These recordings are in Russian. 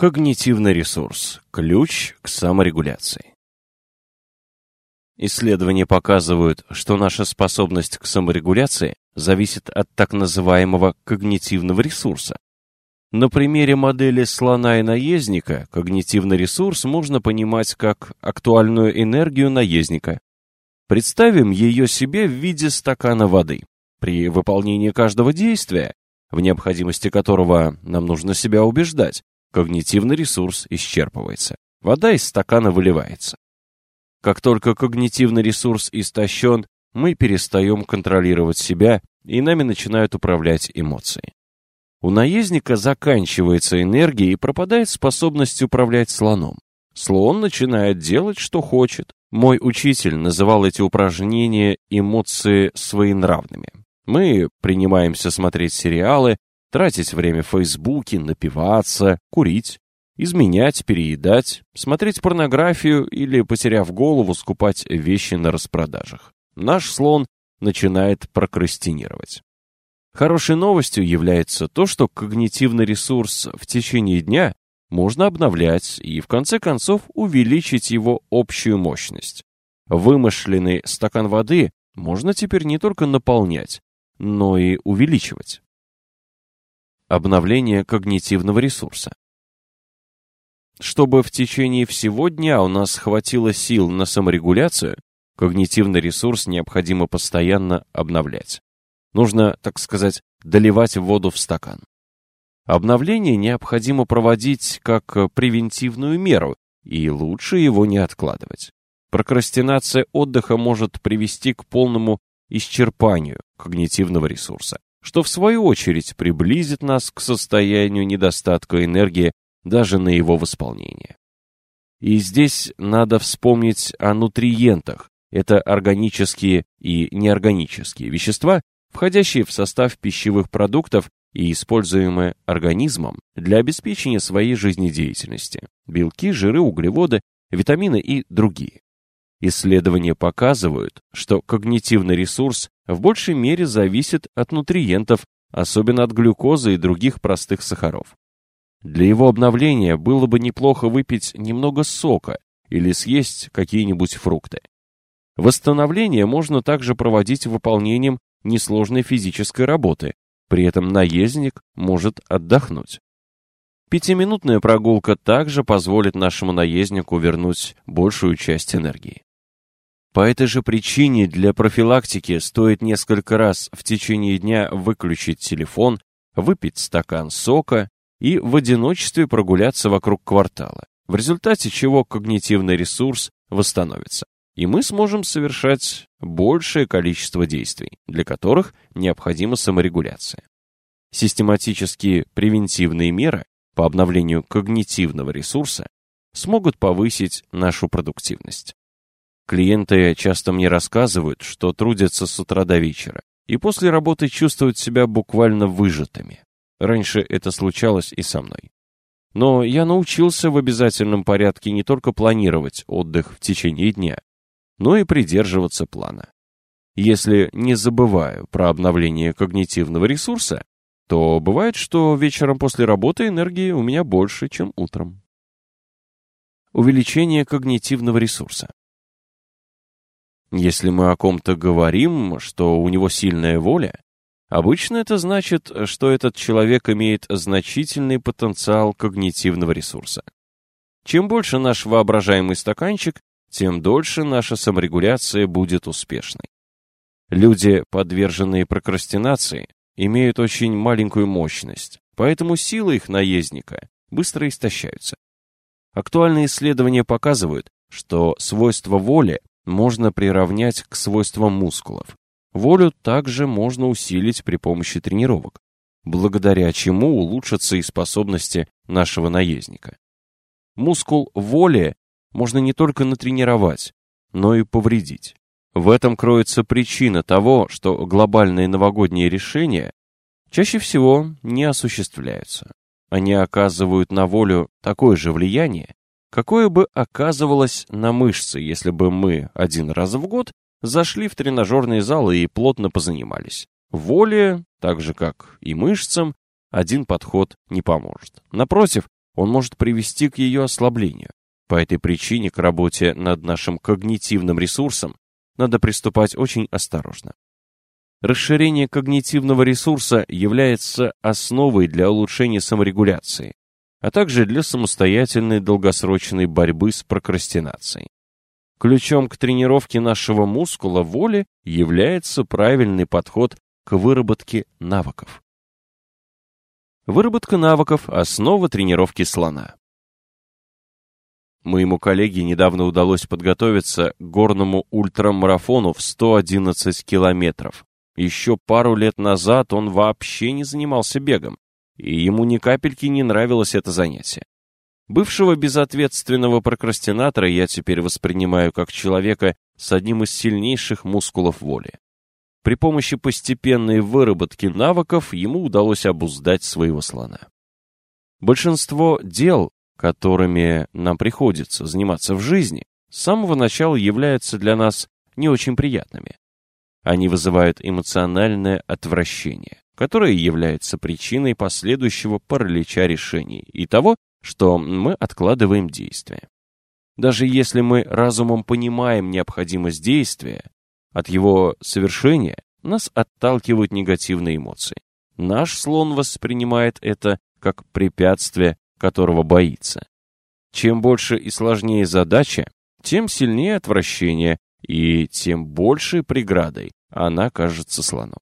Когнитивный ресурс – ключ к саморегуляции. Исследования показывают, что наша способность к саморегуляции зависит от так называемого когнитивного ресурса. На примере модели слона и наездника когнитивный ресурс можно понимать как актуальную энергию наездника. Представим ее себе в виде стакана воды. При выполнении каждого действия, в необходимости которого нам нужно себя убеждать, когнитивный ресурс исчерпывается. Вода из стакана выливается. Как только когнитивный ресурс истощен, мы перестаем контролировать себя, и нами начинают управлять эмоции. У наездника заканчивается энергия и пропадает способность управлять слоном. Слон начинает делать, что хочет. Мой учитель называл эти упражнения эмоции своенравными. Мы принимаемся смотреть сериалы, тратить время в Фейсбуке, напиваться, курить, изменять, переедать, смотреть порнографию или, потеряв голову, скупать вещи на распродажах. Наш слон начинает прокрастинировать. Хорошей новостью является то, что когнитивный ресурс в течение дня можно обновлять и в конце концов увеличить его общую мощность. Вымышленный стакан воды можно теперь не только наполнять, но и увеличивать. Обновление когнитивного ресурса. Чтобы в течение всего дня у нас хватило сил на саморегуляцию, когнитивный ресурс необходимо постоянно обновлять. Нужно, так сказать, доливать воду в стакан. Обновление необходимо проводить как превентивную меру, и лучше его не откладывать. Прокрастинация отдыха может привести к полному исчерпанию когнитивного ресурса, что в свою очередь приблизит нас к состоянию недостатка энергии даже на его восполнение. И здесь надо вспомнить о нутриентах. Это органические и неорганические вещества, входящие в состав пищевых продуктов и используемые организмом для обеспечения своей жизнедеятельности. Белки, жиры, углеводы, витамины и другие. Исследования показывают, что когнитивный ресурс в большей мере зависит от нутриентов, особенно от глюкозы и других простых сахаров. Для его обновления было бы неплохо выпить немного сока или съесть какие-нибудь фрукты. Восстановление можно также проводить выполнением несложной физической работы, при этом наездник может отдохнуть. Пятиминутная прогулка также позволит нашему наезднику вернуть большую часть энергии. По этой же причине для профилактики стоит несколько раз в течение дня выключить телефон, выпить стакан сока и в одиночестве прогуляться вокруг квартала, в результате чего когнитивный ресурс восстановится, и мы сможем совершать большее количество действий, для которых необходима саморегуляция. Систематические превентивные меры по обновлению когнитивного ресурса смогут повысить нашу продуктивность. Клиенты часто мне рассказывают, что трудятся с утра до вечера, и после работы чувствуют себя буквально выжатыми. Раньше это случалось и со мной. Но я научился в обязательном порядке не только планировать отдых в течение дня, но и придерживаться плана. Если не забываю про обновление когнитивного ресурса, то бывает, что вечером после работы энергии у меня больше, чем утром. Увеличение когнитивного ресурса. Если мы о ком-то говорим, что у него сильная воля, Обычно это значит, что этот человек имеет значительный потенциал когнитивного ресурса. Чем больше наш воображаемый стаканчик, тем дольше наша саморегуляция будет успешной. Люди, подверженные прокрастинации, имеют очень маленькую мощность, поэтому силы их наездника быстро истощаются. Актуальные исследования показывают, что свойства воли можно приравнять к свойствам мускулов. Волю также можно усилить при помощи тренировок, благодаря чему улучшатся и способности нашего наездника. Мускул воли можно не только натренировать, но и повредить. В этом кроется причина того, что глобальные новогодние решения чаще всего не осуществляются. Они оказывают на волю такое же влияние, какое бы оказывалось на мышцы, если бы мы один раз в год зашли в тренажерный зал и плотно позанимались. Воле, так же как и мышцам, один подход не поможет. Напротив, он может привести к ее ослаблению. По этой причине к работе над нашим когнитивным ресурсом надо приступать очень осторожно. Расширение когнитивного ресурса является основой для улучшения саморегуляции, а также для самостоятельной долгосрочной борьбы с прокрастинацией. Ключом к тренировке нашего мускула воли является правильный подход к выработке навыков. Выработка навыков – основа тренировки слона. Моему коллеге недавно удалось подготовиться к горному ультрамарафону в 111 километров. Еще пару лет назад он вообще не занимался бегом, и ему ни капельки не нравилось это занятие. Бывшего безответственного прокрастинатора я теперь воспринимаю как человека с одним из сильнейших мускулов воли. При помощи постепенной выработки навыков ему удалось обуздать своего слона. Большинство дел, которыми нам приходится заниматься в жизни, с самого начала являются для нас не очень приятными. Они вызывают эмоциональное отвращение, которое является причиной последующего паралича решений и того, что мы откладываем действия. Даже если мы разумом понимаем необходимость действия, от его совершения нас отталкивают негативные эмоции. Наш слон воспринимает это как препятствие, которого боится. Чем больше и сложнее задача, тем сильнее отвращение и тем больше преградой она кажется слону.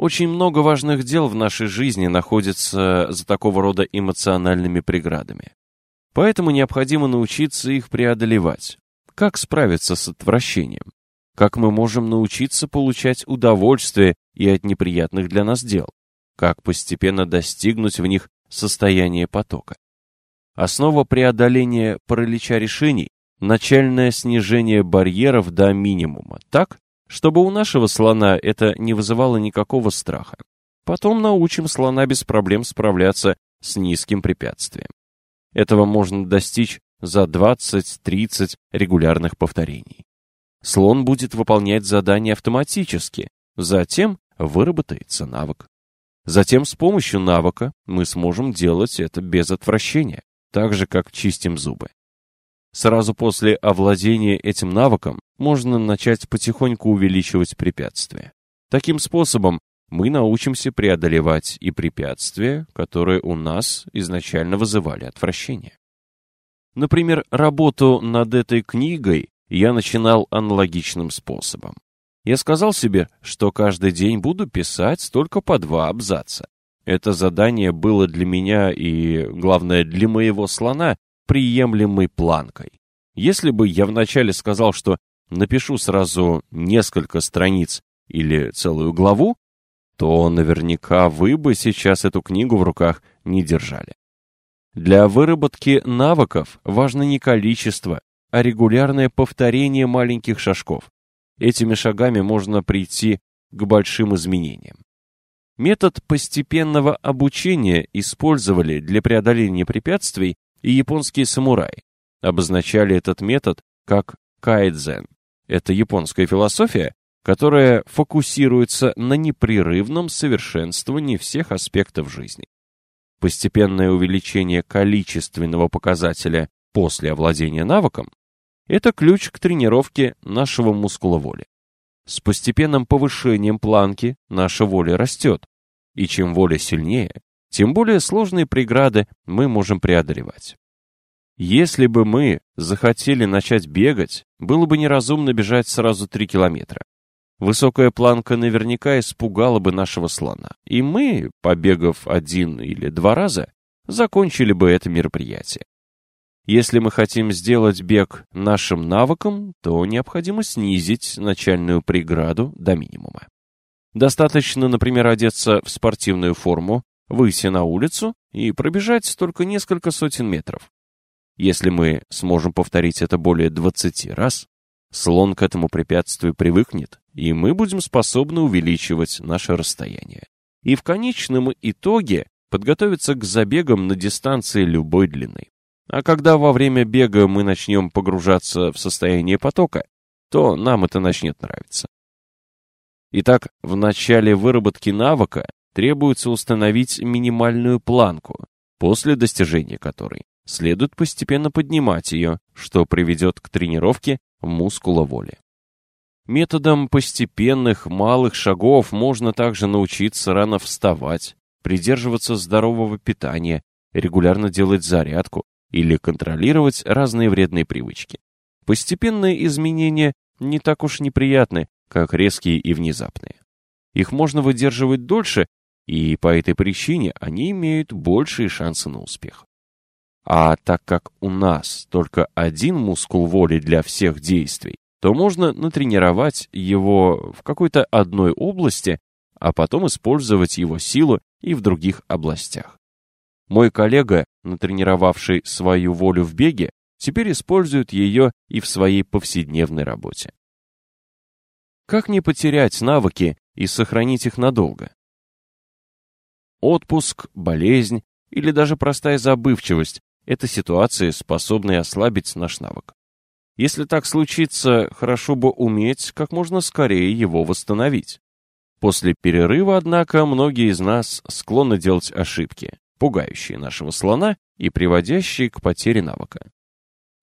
Очень много важных дел в нашей жизни находится за такого рода эмоциональными преградами. Поэтому необходимо научиться их преодолевать. Как справиться с отвращением? Как мы можем научиться получать удовольствие и от неприятных для нас дел? Как постепенно достигнуть в них состояния потока? Основа преодоления паралича решений – начальное снижение барьеров до минимума, так, чтобы у нашего слона это не вызывало никакого страха. Потом научим слона без проблем справляться с низким препятствием. Этого можно достичь за 20-30 регулярных повторений. Слон будет выполнять задания автоматически, затем выработается навык. Затем с помощью навыка мы сможем делать это без отвращения, так же, как чистим зубы. Сразу после овладения этим навыком можно начать потихоньку увеличивать препятствия. Таким способом мы научимся преодолевать и препятствия, которые у нас изначально вызывали отвращение. Например, работу над этой книгой я начинал аналогичным способом. Я сказал себе, что каждый день буду писать только по два абзаца. Это задание было для меня и, главное, для моего слона приемлемой планкой. Если бы я вначале сказал, что напишу сразу несколько страниц или целую главу, то наверняка вы бы сейчас эту книгу в руках не держали. Для выработки навыков важно не количество, а регулярное повторение маленьких шажков. Этими шагами можно прийти к большим изменениям. Метод постепенного обучения использовали для преодоления препятствий и японские самураи обозначали этот метод как кайдзен. Это японская философия, которая фокусируется на непрерывном совершенствовании всех аспектов жизни. Постепенное увеличение количественного показателя после овладения навыком – это ключ к тренировке нашего мускула воли. С постепенным повышением планки наша воля растет, и чем воля сильнее, тем более сложные преграды мы можем преодолевать. Если бы мы захотели начать бегать, было бы неразумно бежать сразу 3 километра. Высокая планка наверняка испугала бы нашего слона, и мы, побегав один или два раза, закончили бы это мероприятие. Если мы хотим сделать бег нашим навыком, то необходимо снизить начальную преграду до минимума. Достаточно, например, одеться в спортивную форму, выйти на улицу и пробежать только несколько сотен метров. Если мы сможем повторить это более 20 раз, слон к этому препятствию привыкнет, и мы будем способны увеличивать наше расстояние. И в конечном итоге подготовиться к забегам на дистанции любой длины. А когда во время бега мы начнем погружаться в состояние потока, то нам это начнет нравиться. Итак, в начале выработки навыка требуется установить минимальную планку, после достижения которой следует постепенно поднимать ее, что приведет к тренировке мускула воли. Методом постепенных малых шагов можно также научиться рано вставать, придерживаться здорового питания, регулярно делать зарядку или контролировать разные вредные привычки. Постепенные изменения не так уж неприятны, как резкие и внезапные. Их можно выдерживать дольше, и по этой причине они имеют большие шансы на успех. А так как у нас только один мускул воли для всех действий, то можно натренировать его в какой-то одной области, а потом использовать его силу и в других областях. Мой коллега, натренировавший свою волю в беге, теперь использует ее и в своей повседневной работе. Как не потерять навыки и сохранить их надолго? Отпуск, болезнь или даже простая забывчивость – это ситуации, способные ослабить наш навык. Если так случится, хорошо бы уметь как можно скорее его восстановить. После перерыва, однако, многие из нас склонны делать ошибки, пугающие нашего слона и приводящие к потере навыка.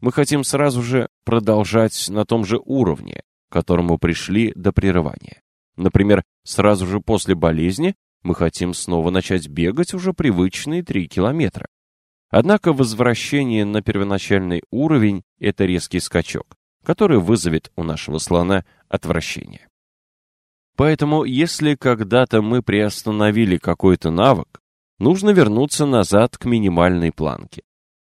Мы хотим сразу же продолжать на том же уровне, к которому пришли до прерывания. Например, сразу же после болезни мы хотим снова начать бегать уже привычные 3 километра. Однако возвращение на первоначальный уровень – это резкий скачок, который вызовет у нашего слона отвращение. Поэтому, если когда-то мы приостановили какой-то навык, нужно вернуться назад к минимальной планке.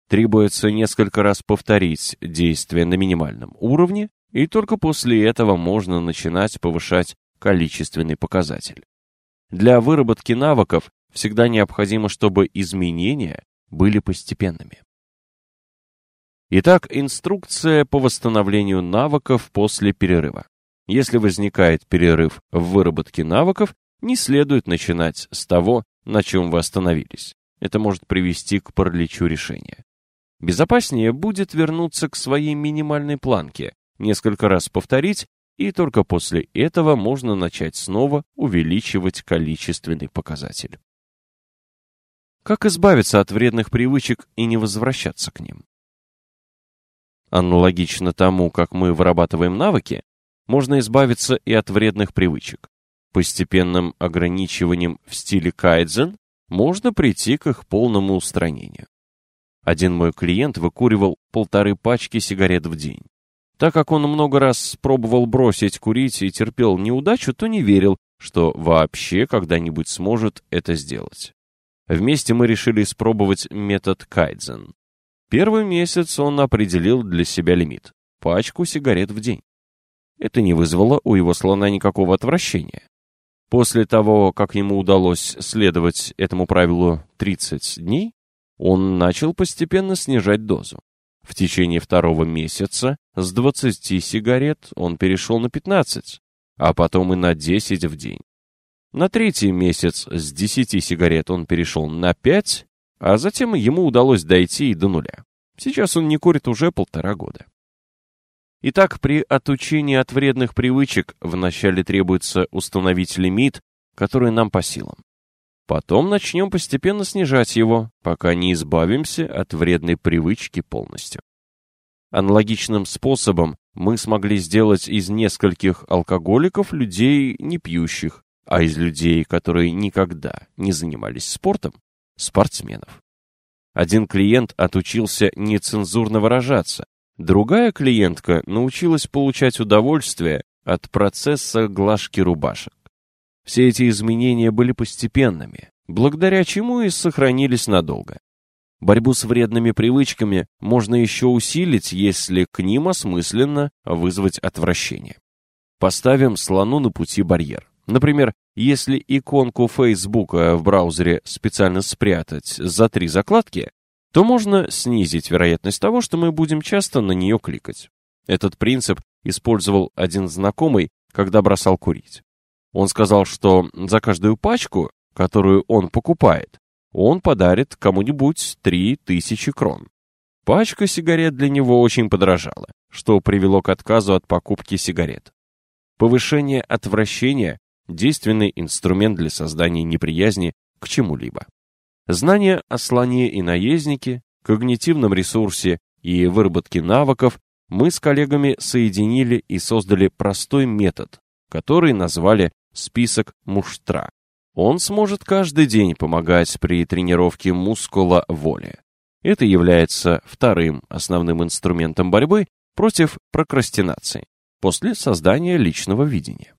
Требуется несколько раз повторить действие на минимальном уровне, и только после этого можно начинать повышать количественный показатель. Для выработки навыков всегда необходимо, чтобы изменения были постепенными. Итак, инструкция по восстановлению навыков после перерыва. Если возникает перерыв в выработке навыков, не следует начинать с того, на чем вы остановились. Это может привести к параличу решения. Безопаснее будет вернуться к своей минимальной планке, несколько раз повторить, и только после этого можно начать снова увеличивать количественный показатель. Как избавиться от вредных привычек и не возвращаться к ним? Аналогично тому, как мы вырабатываем навыки, можно избавиться и от вредных привычек. Постепенным ограничиванием в стиле кайдзен можно прийти к их полному устранению. Один мой клиент выкуривал полторы пачки сигарет в день. Так как он много раз пробовал бросить курить и терпел неудачу, то не верил, что вообще когда-нибудь сможет это сделать. Вместе мы решили испробовать метод кайдзен. Первый месяц он определил для себя лимит – пачку сигарет в день. Это не вызвало у его слона никакого отвращения. После того, как ему удалось следовать этому правилу 30 дней, он начал постепенно снижать дозу. В течение второго месяца с 20 сигарет он перешел на 15, а потом и на 10 в день. На третий месяц с 10 сигарет он перешел на 5, а затем ему удалось дойти и до нуля. Сейчас он не курит уже полтора года. Итак, при отучении от вредных привычек вначале требуется установить лимит, который нам по силам. Потом начнем постепенно снижать его, пока не избавимся от вредной привычки полностью. Аналогичным способом мы смогли сделать из нескольких алкоголиков людей не пьющих, а из людей, которые никогда не занимались спортом, спортсменов. Один клиент отучился нецензурно выражаться, другая клиентка научилась получать удовольствие от процесса глажки рубашек. Все эти изменения были постепенными, благодаря чему и сохранились надолго. Борьбу с вредными привычками можно еще усилить, если к ним осмысленно вызвать отвращение. Поставим слону на пути барьер. Например, если иконку Facebook в браузере специально спрятать за три закладки, то можно снизить вероятность того, что мы будем часто на нее кликать. Этот принцип использовал один знакомый, когда бросал курить. Он сказал, что за каждую пачку, которую он покупает, он подарит кому-нибудь 3000 крон. Пачка сигарет для него очень подорожала, что привело к отказу от покупки сигарет. Повышение отвращения – действенный инструмент для создания неприязни к чему-либо. Знания о слоне и наезднике, когнитивном ресурсе и выработке навыков мы с коллегами соединили и создали простой метод, который назвали «список муштра». Он сможет каждый день помогать при тренировке мускула воли. Это является вторым основным инструментом борьбы против прокрастинации после создания личного видения.